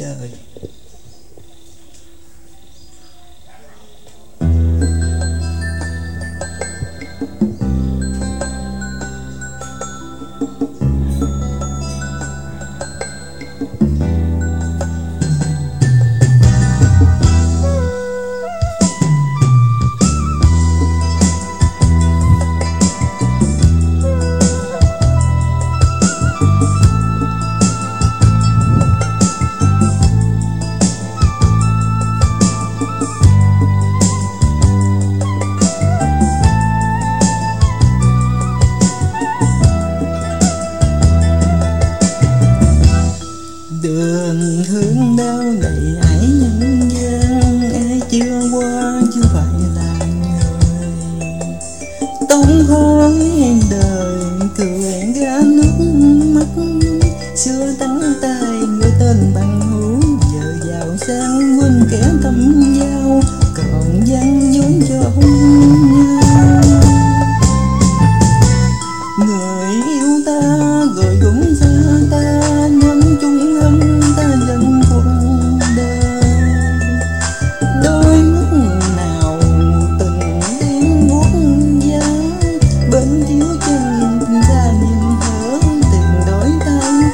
Yeah.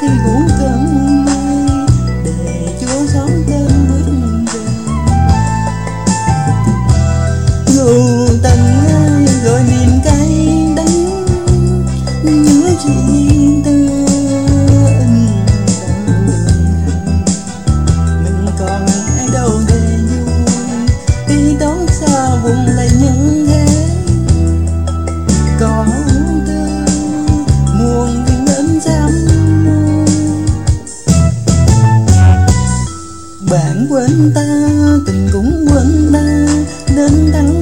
khi ngủ cơn mây, để chúa sống đêm bước về. Dù tận ngay rồi niềm cay đắng nhớ chị tư mình còn ai đâu để vui đi đón xa vùng lại những thế. Còn ta tình cũng quên ta đến đắng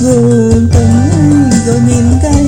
hương tình rồi niềm cay